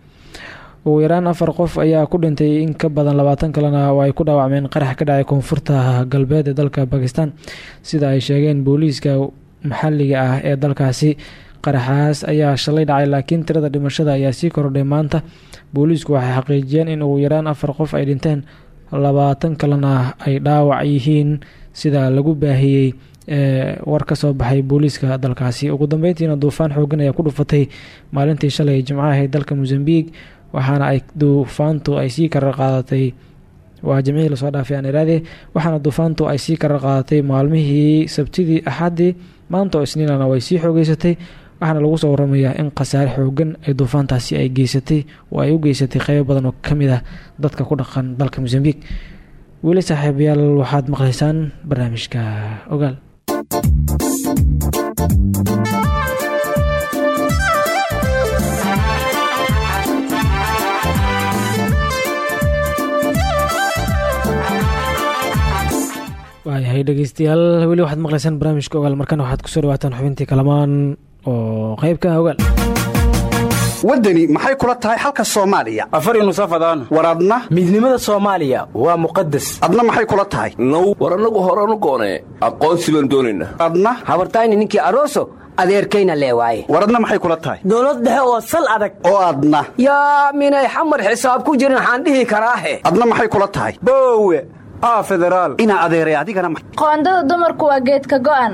Ugu yaraan afar qof ayaa ku dhintay. In ka badan labaatan kalena oo ay ku dhaawacmeen qarax ka dhacay koonfurta galbeed ee dalka bakistan sida ay sheegeen booliiska maxalliga ah ee dalkaasi qaraxaas ayaa shalay dhacay laakiin tirada dhimashada ayaa sii kordhay. Maanta booliisku waxay xaqiijiyeen in ugu yaraan afar qof ay dhinteen. Labaatan kalena ay dhaawac yihiin sida lagu baahiyey war ka soo baxay booliiska dalkaasi. Ugu dambeyntiina duufaan xoogan ayaa ku dhufatay maalintii shalay jimco ahayd dalka mosambiq waxaana ay duufaantu ay sii karar qaadatay. Waa jimcihii la soo dhaafay aan waxaana duufaantu ay sii karar qaadatay maalmihii sabtidii axaddii. Maanta oo isniinana way sii xoogeysatay waxaana lagu soo waramayaa in khasaare xoogan ay duufaantaasi ay geysatay oo ay u geysatay qeybo badan oo ka mid ah dadka ku dhaqan dalka mosambiq weli saaxiibayaal waxaad maqlaysaan barnaamijka ogaal. Waayahay dhegeystayaal weli waxaad maqlaysaan barnaamijka ogaal. Markana waxaad ku soo dhawaataan xubintii kalamaan oo qeybka ah ogaal waddani maxay kula tahay xalka soomaaliya? Afari nusafadaan war adna? Midnimada soomaaliya waa muqadas adna maxay kula tahay? Now war annagu horanu goonee aqoonsi baan doonaynaa adna? Habartayni ninkii aroso adeerkayna lee waaye war adna maxay kula tahay? Dowlad dhexe oo sal adag. Oo adna. Yaa minay xamar xisaab ku jirin waxaan dhihi karaahe adna maxay kula tahay? Boowe aa federaal. Inaa adeeray adigana qoondada dumarku waa geedka go'an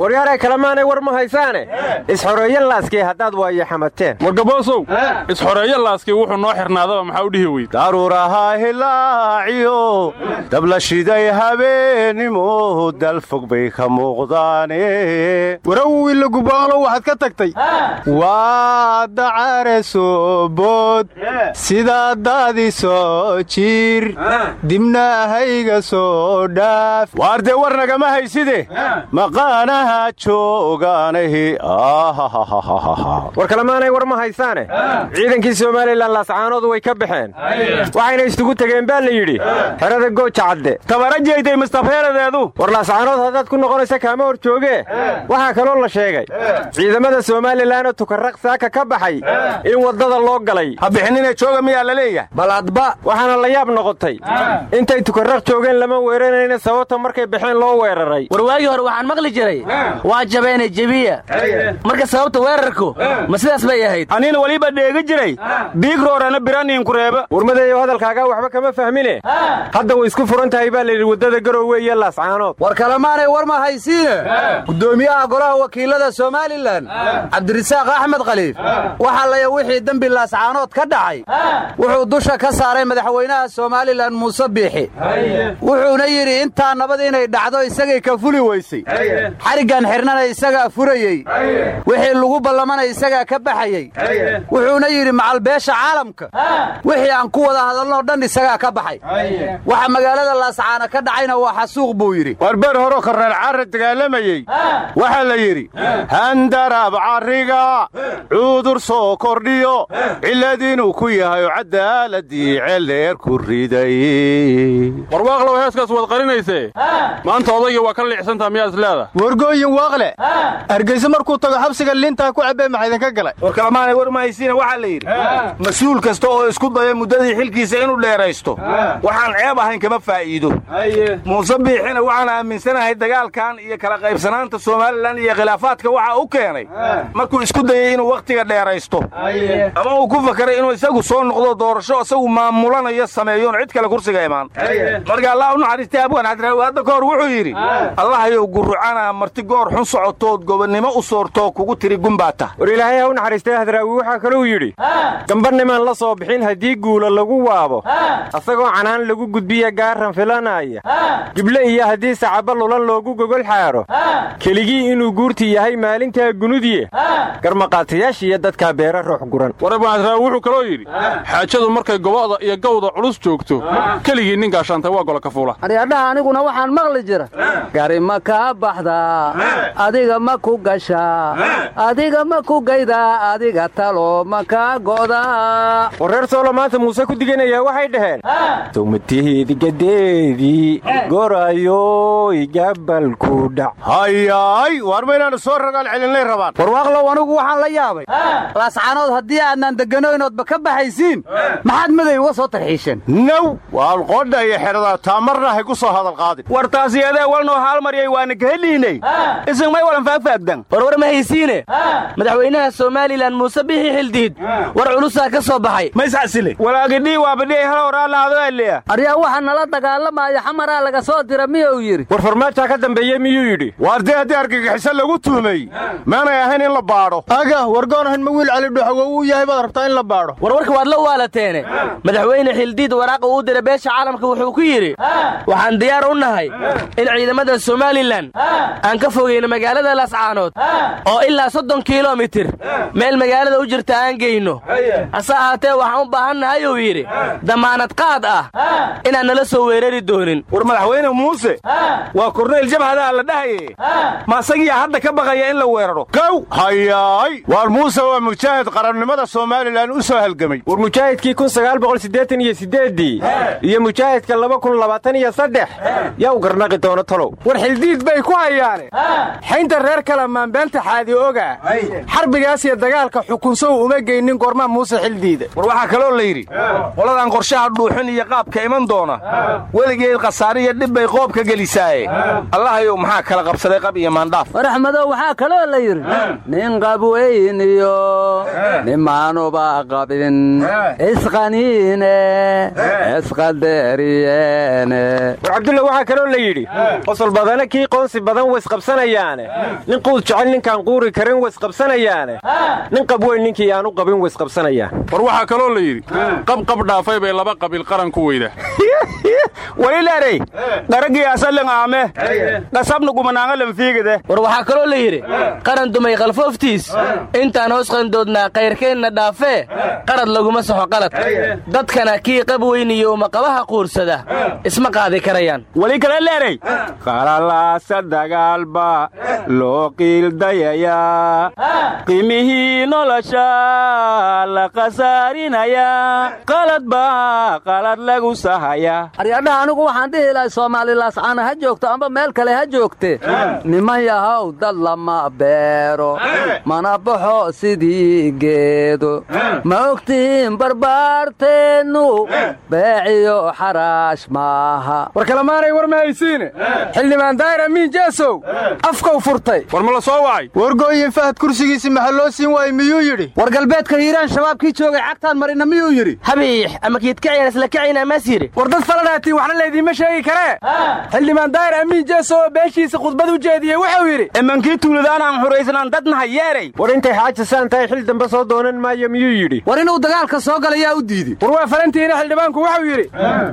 waryaaray kalamaanay war ma haysaane isxoreeyo laaskii haddaad waayo xamateen wargaboosow isxoreeyo laaskii wuxuu noo xirnaadaba maxaa u dhihi weyd? Daruurahaa hilaaciyo dabla shiday habeenimo dalfog bay ka muuqdaane. Warawila gubaalo waxaad ka tagtay? Waa dacare soo bood sidaa daadi soo jiir. Dibnahayga soo dhaaf. Waar dee war nagama hayside maqaanaha joogaanahi war kalamaanay war ma haysaane. Ciidankii somalilan laascaanoodu way ka baxeen. Waxayna isugu tegeen baa la yidhi. Xerada gooja cadde. Tabara jeeytay mustafeeradeedu war laascaanood haddaad ku noqonaysa kaama hor joogee? Waxaa kaloo la sheegay. Ciidamada somalilanoo tukarraq saaka ka baxay in waddada loo galay. Ha bixinina jooga miyaa la leeyahay. Bal adba waxaana la yaab noqotay. Intay tukarraq joogeen lama weeranayna sababta markay baxeen loo weeraray. War waagii hore waxaan maqli jiray waa jabeene jebiya marka sababta weerarku ma sidaas bay ahayd. Anina weliba dheegi jiray. Biigroorana biraniinkureeba warmadeeyo hadalkaagaa waxba kama fahmine. Hadda way isku furan tahay baa layidhi waddada garowe iyo laascaanood war kalemaanay war ma haysiine. Guddoomiyaha golaha wakiilada somalilan cabdirisaaq axmed khaliif waxaa laya wixii dembi laascaanood ka dhacay. Wuxuu dusha ka saaray madaxweynaha somalilan muuse biixi wuxuuna yidhi intaa nabad inay dhacdo isagay ka fuli weysay xariggan xidhnana isagaa furayey. Wixii lagu ballamana isagaa ka baxayey. Wuxuuna yidhi macalbeesha caalamka. Wixii aan ku wada hadalnoo dhan isagaa ka baxay. Waxa magaalada laascaana ka dhacayna waa xasuuq buu yidhi. Warbeer horoo korneel carra dagaalamayey. Waxaa la yidhi handaraab carriga cuudur soo kordhiyo cillad inuu ku yahay cadaaladii ceeldheer ku riday. Warwaaqlow heeskaas waad qarinaysee? Maanta odayga waa ka liicsantaa miyaad isleeda wargooyin waaqle. Hargeyse markuu tago xabsiga lintaa ku cabbee maxaa idinka galay? War kalamaanay war mahaysiina waxaa la yidhi mas'uul kasta oo isku daya muddadii xilkiisa inuu dheeraysto waxaan ceeb ahayn kama faa'iido. Muuse biixina waxaan aaminsanahay dagaalkan iyo kala qaybsanaanta somalilan iyo khilaafaadka waxa u keenay. Markuu isku dayay inuu wakhtiga dheeraysto. Ama uu ku fakaray inuu isagu soo noqdo doorasho isagu maamulanayo sameeyoon cid kale kursiga imaan. Marka allah u naxariistay abwan hadraawi hadda ka hor wuxuu yidhi allahayow gurucana marti goor xun socotood gobonnimo u soortoo kugu tiri gumbaata war ilaahay ha u naxariistay hadraawi waxaa kaluu yidhi gamba nimaan la soo bixin haddii guula lagu waabo asagoo canaan lagu gudbiya gaaran filanaya gible iyo haddii sacaba lulan loogu gogol xaadho keligii inuu guurti yahay maalintaa gunudiye garmaqaatayaashiiyo dadkaa beera ruux guran. War abwaanhadraawi wuxuu kaloo yidhi xaajadu markay goba'da iyo gawda culus joogto keligii nin gaashaantay waa gola ka fuula. Aryadhaha aniguna waxaan maqli jira. Gari ma kaa baxdaa adiga ma ku gashaa adiga ma ku gaydaa adiga talo ma kaa go'daa war reer soolo maanta muuse ku diganayaa waxay dhaheen sawmatiheedi gadeedii gorayoy gabalku dhac hayaay waar maynaanu soo ragaal celinay rabaan warwaaqlow anigu waxaan la yaabay laascaanood haddii aadnaan degganoynoodba ka baxaysiin maxaad maday uga soo tarxiisheen naw waan qodha iyo xedhadaa taamarna hay ku soo hadal qaadin war taasiyadee walnoo haalmaryay waana kaheliinay isinmay walan faagfaagdan warwar ma haysiine? Madaxweynaha somalilan muuse bixi xildiid war culusaa ka soo baxay. Mayscasile walaagidhii waabadhii haloraalaado aliya aryaa waxa nala dagaalamaya xamaraa laga soo dira miyuu yidhi? War farmaajaa ka dambeeye miyuu yidhi? Waar dee haddii argagixiso lagu tuhmay maanay ahayn in la baadho. Aga wargoonahan ma wiil cali dhuxawo uu yahay baad rabtaa in la baadho. Warwarka waad la waalateene. Madaxweyne xildiid waraaqa uu dira beesha caalamka wuxuu ku yidhi waxaan diyaar u nahay in ciidamada somalilan aan ka fogayno magaalada laascaanood oo ilaa soddon kilomitir. Meel magaalada u jirta aan geyno. Hase ahaatee waxaan u baahannahay uu yidhi damaanad qaad ah inaan nala soo weerari doonin. War madaxweyne muuse waa korneyl jabhadaa la dhahaye ma asagiyaa hadda ka baqaya in la weeraro? Gow hayaay! Waar muuse waa mujaahid qarannimada somalilan u soo halgamay. War mujaahidkii ii iyo mujaahidka yaa u garnaqi doono talow. War xildiid bay ku hayaane xaynta reer kala maanbeenta xaadi ogaa xarbigaas iyo dagaalka xukunsow uma geynin gormaa muuse xildiida war waxaa kaloo la yidhi qoladaan qorshaha dhuuxin iyo qaabka iman doona. Weligeed khasaare iyo dhib bay qoobka gelisaaye. Allahayow maxaa kala qabsaday qab iyo maandhaaf war axmedow waxaa kaloo la yidhi nin qabweyn iyo nimaanuba qabin. Isqaniine isqadeeriyeene war cabdulla waxaa kaloo la yidhi qosol badana kii qoonsi badan waysqabsanayaane nin quud jecel ninkaan quuri karin waysqabsanayaane nin qabweyn ninkii aanu qabin waysqabsanayaan war waxaa kaloo la yidhi qabqab dhaafay bay laba qabiil qaran ku weyda. Walilaarey daragii asalin aame qasabna gumanaangalan fiigide. War waxaa kaloo la yidhi qaran dumay khalfooftiis intaan hoos qandoodnaa kayrkeenna dhaafee qarad laguma saxo qalad. Dadkana kii qab weyniyo umaqabaha quursada isma qaadi karayaan. Weli kale leerey qalalaasa dagaalba loo qiildayayaa qimihii nolosha la khasaarinayaa qalad baa qalad lagu sahayaa aryadhaha anigu waxaan dhihi lahay soomaali laascaana ha joogto amba meel kale ha joogte niman yahow dad lama beero mana baxo sidii geedo ma ogtihiin barbaarteennu beeciyo xaraash maaha war kalamaanay war ma haysiine xildhibaan daahir amiin jeesow afkow furtay. War ma la soo wacay wargooyin fahad kursigiisi maxaa loo siin waayey miyuu yidhi? War galbeedka hiiraan shabaabkii joogay cagtaan marina miyuu yidhi? Habiix ama kiidkacyan isla kacayna maas yidhi. War dad faladhaatiin waxna laydiinma sheegi karee xildhibaan daahir amiin jeesow oo beeshiisa khudbad u jeediyey wuxuu yidhi imankii tuuladaanaan xuraysnaan dadnaha yeeray. War intay xaajisaan tahay xil dambe soo doonan maayo miyuu yidhi? War inuu dagaalka soo galayaa u diidey war waa falantiina xildhibaanku wuxuu yidhi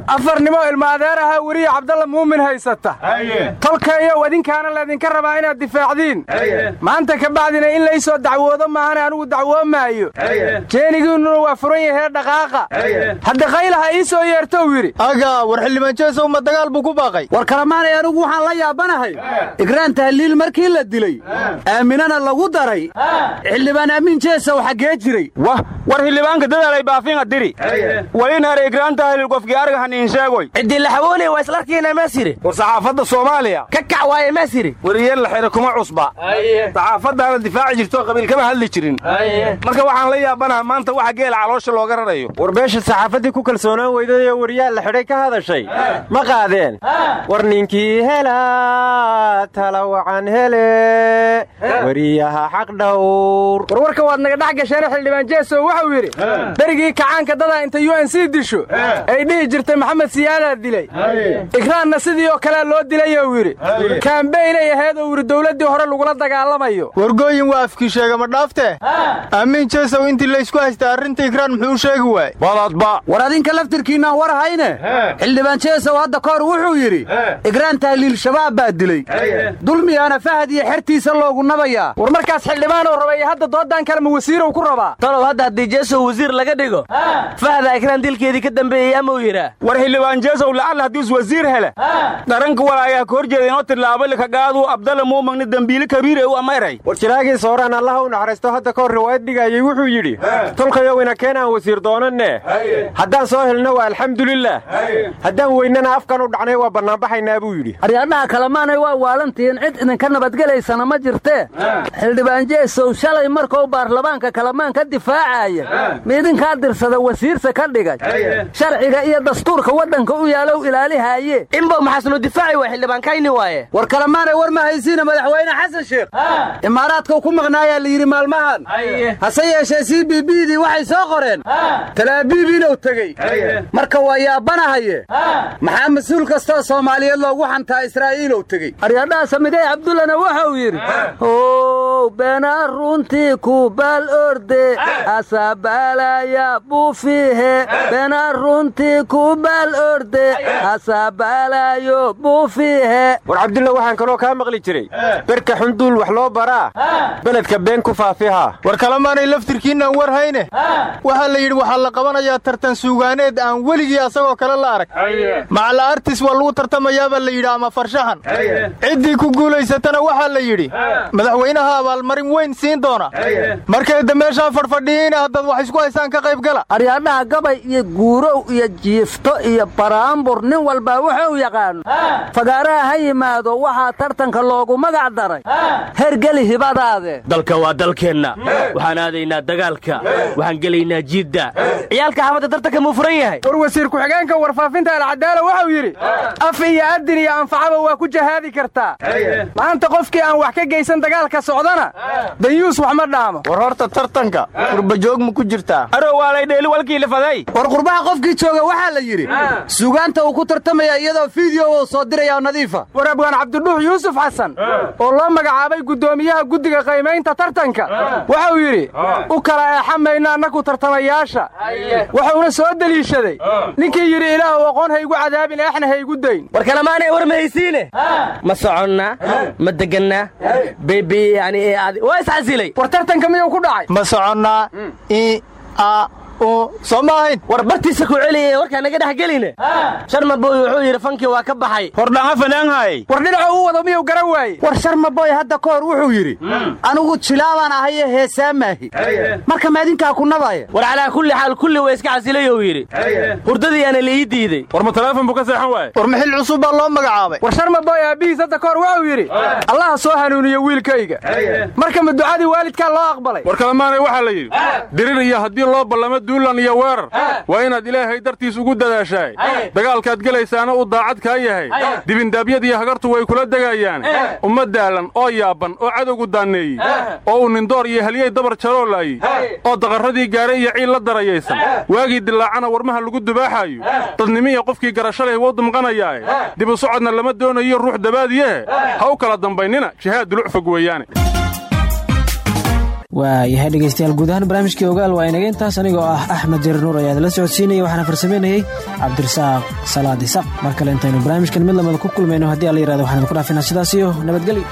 afar nimo ilma adeer ahaa weriya cabdalla muumin haysata. Tolkeeyow adinkaana laydinka rabaa inaad difaacdiin. Maanta ka bacdina in laysoo dacwoodo maahane anigu dacwoomaayo jeenigiinnuna waa furan yahee dhaqaaqa. Hadda qaylaha ii soo yeertou yidhi. Aga war xildhibaan jeesow ma dagaal buu ku baaqay. War kalamaanay anigu waxaan la yaabanahay. Igraan tahliil markii la dilay. Aaminana lagu daray. Xildhibaan aamin jeesow xaggee jiray wah war xildhibaanka dadaalay baafinga diri. Walinare igraan tahliil qofkii arga haniin sheegoy ciddii la xawoonaya waa islarkiina maasiri war saxaafadda soomaaliya. Ka kac waaye maasiri wariyeen la xidha kuma cusba. Saxaafaddaana difaaci jirto qabiil kama hadli jirin. Marka waxaan la yaabanaha maanta waxa geela caloosha looga rarayo. War beesha saxaafaddii ku kalsoonaan weyday oo wariyaal la xidhay ka hadashay? Ma qaadeen? War ninkii hela tala wacan hele. Wariyaha xaq dhowr. Warwarka waad naga dhex gasheene xildhibaan jeesow wuxuu yidhi berigii kacaanka dadaa inta u n c disho ay dhihi jirtay maxamed siyaadaa dilay. Igraanna sidii oo kalea loo dilayou yidhi kaambeynay ahayd oo yidhi dowladdii hore lagula dagaalamayo. Wargooyin waa afkii sheega ma dhaafte? Aamin jeesow intii laysku haystay arrinta igraan muxuu u sheegi waay baladba war adinka laftirkiinnaan war hayne xildhibaan jeesow hadda ka hor wuxuu yidhi igraan tahliil shabaab baa dilay. Dulmiyaana fahad iyo xertiisa loogu nabayaa. War markaas xildhibaanoo rabay hadda doodan kalema wasiirow ku rabaa? Talow hadda haddii jeesow wasiir laga dhigo fahda igraan dilkeedii ka dambeeyey amau yidhaa war xildhibaan jeesow lacalla haddiis wasiir hele. Dharanka walaayaa ka hor jeeda inoo tilaabali kagaadu abdalla muumagni dembiili kabiire u amayray war jiraagii sooraan allaha u naxariisto hadda ka hor riwaayad dhigayey wuxuu yidhi tolkayowina keenaan wasiir doonanne haddaan soo helno waa alxamdulilah haddaan weynana afkan u dhacnay waa bannaanbaxaynaa buu yidhi. Aryaadhaha kalemaanay waa waalantihiin cid idinka nabadgelaysana ma jirtee xildhibaan jeesow shalay markuu baarlamaanka kalamaan ka difaacaya miidinkaa dirsada wasiirsa ka dhigay. Sharciga iyo dastuurka waddanka u yaalow ilaalihaaye inbow maxaasnu difaaci waa xildhibaankayni waaye? War kalemaanay war ma haysiina madaxweyne xasan sheekh. Imaaraadkau ku maqnaayaa la yidhi maalmahan. Hase yeeshee c b b dii waxay soo qoreen. Talaabiib inuu tegey. Marka waa yaabanahaye maxaa mas'uul kastoo soomaaliyeed loogu xantaa israa'iilow tegey? Aryadhaha samidey cabdullana wuxuu yidhi ow beenaa runtii ku baal orde asabaalaya buufihe beenaa runtii ku baal orde asabaalayo buufihe war cabdulla waxaan kaloo kaa maqli jiray. Berka xunduul wax loo baraa? Beledka been ku faafiha. War kalemaanay laftirkiinaan war hayne. Waxaa la yidhi waxaa la qabanayaa tartan suugaaneed aan weligii asagoo kale la arag. Macala artis waa lagu tartamayaabaa la yidhi ama farshaxan. Ciddii ku guulaysatana waxaa la yidhi madaxweynaha abaalmarin weyn siin doona. Markayda meeshaa fadhfadhiyiina haddaad wax isku haysaan ka qayb gala. Aryadhaha gabay iyo guurow iyo jiifto iyo baraambur nin walbaa wuxuu yaqaano fagaaraha ha yimaado waxaa tartanka loogu magac daray hergeli hibadaade. Dalka waa dalkeenna. Waxaan aadaynaa dagaalka. Waxaan gelaynaa jiidda ciyaalka xamadda tartanka muu furan yahay. War wasiir ku-xigeenka warfaafinta alcadaala wuxuu yidhi af iyo adin iyo anfacaba waa ku jahaadi kartaa maanta qofkii aan wax ka geysan dagaalka socdana dayuus wax ma dhaamo. War horta tartanka qurbajoog ma ku jirtaa arowaalay dheeli walkii lifaday war qurbaha qofkii jooga waxaa la yidhi suugaanta uu ku tartamaya iyadoo fiideo uu soo diraya nadiifa. War abwaan cabdidhuux yuusuf xasan oo loo magacaabay guddoomiyaha guddiga qaymaynta tartanka wuxuu yidhi u kala eexamayna annaku tartamayaasha. Wuxuuna soo deliishaday ninkii yidhi ilaahu aqoon haygu cadaabin eexna haygu dayn war kalamaanay war ma haysiine ma soconna? Ma degannaa bebi yani waa iscasilay war tartanka miyuu ku dhacay? Ma soconnaa i a soo ma ahayn? War bartiisa ku celiye warkaa naga dhex geline? Sharmaboy wuxuu yidhi fankii waa ka baxay. Hordhanga fanaanhaay war dhinaco u wado miyuu garan waaye war sharmaboy hadda ka hor wuxuu yidhi anigu jilaabaan ahaye heesaa maahi. Marka maadinkaa ku nabaya war calaa kulli xaal kulli waa iska casilay ou yidhi. Hurdadiiyaana la ii diiday. War ma taleefon buu ka seexan waaye war maxil cusub baa loo magacaabay. War sharmaboy aabbihiis hadda ka hor wuxuu yidhi. Allaha soo hanuuniyo wiilkayga. Marka ma ducadii waalidkaa loo aqbalay? War kalamaanay waxaa la yidhi dirir iyo haddii loo ballamo duulan iyo weerar waa inaad ilaahay dartiis ugu dadaashaay dagaalkaad gelaysaana uu daacad kaa yahay. Dibindaabyadiiyo hagartu way kula degayaan umma daalan oo yaaban oo cadowgu daanneeyey. Oo uu nindoor iyo halyey dabar jaroolaayey oo daqarradii gaaray iyo ciil la darayaysan. Waagii dilaacana warmaha lagu dubaaxaayo dadnimiya qofkii garashaleh wou damqanayaae dib u socodna lama doonayo ruux dabaadiyehe ha. U kala dambaynina jihaad duluc fog weeyaane waayahay dhegeystayaal guud ahaan barnaamijkii ogaal waa inaga intaas anigoo ah axmed jarir nuur ayaa la socodsiinaya waxaana farsameynayay cabdirasaaq salaad isaq mar kale intaynu barnaamijkan mid lamada ku kulmayno haddii alla yiraahdo waxaan idinku dhaafinaa sidaas iyo nabadgelyo.